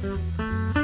Mm-hmm.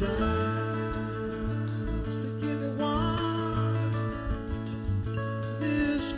just give it one this